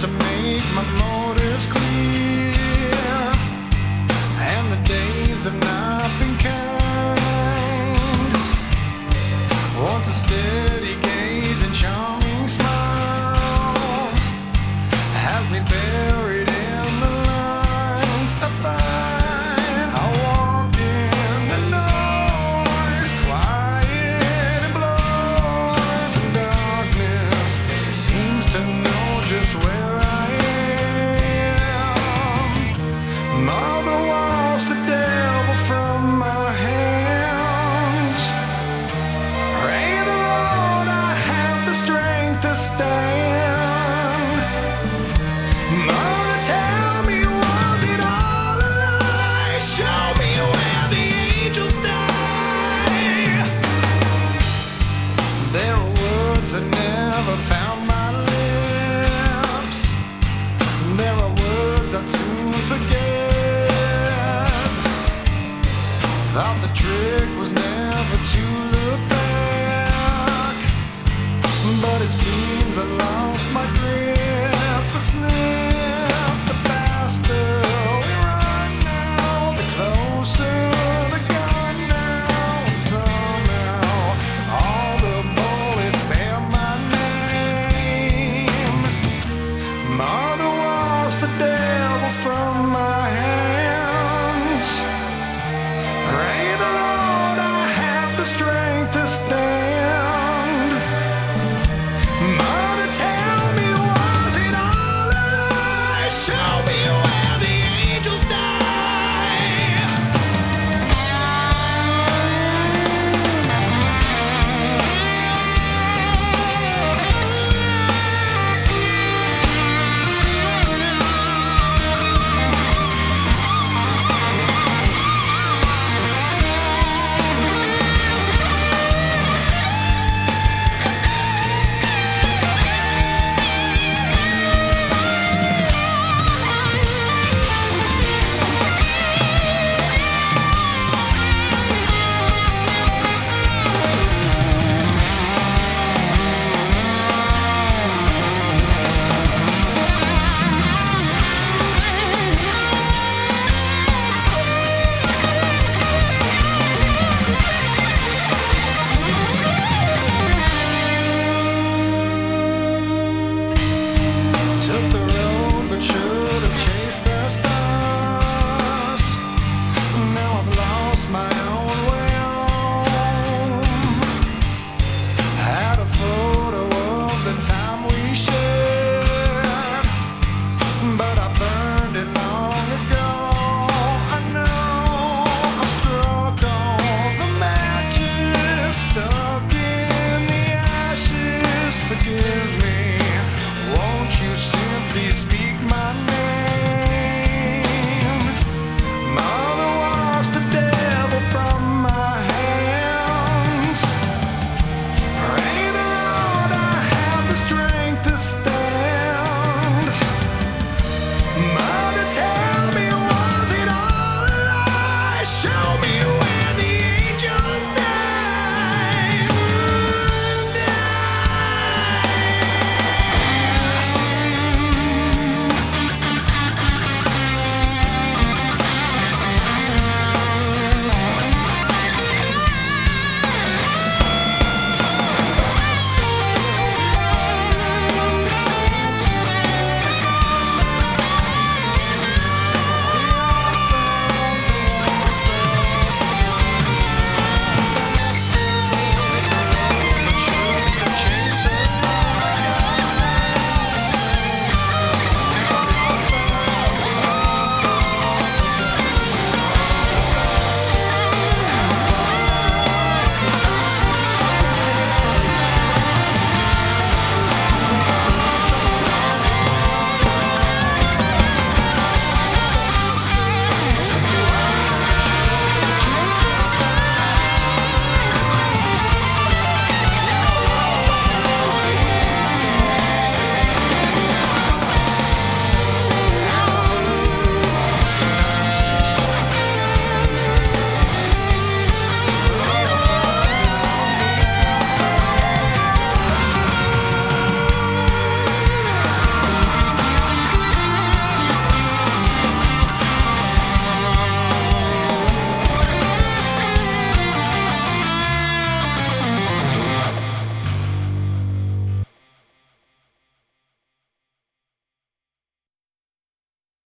to make my motives clear, and the days have not been kind. Once a steady gaze and charming smile has me buried in the lines of fine. I walk in the noise, quiet and blows, and darkness seems to know just where Thought the trick was never to look back. But it seems I lost my grip.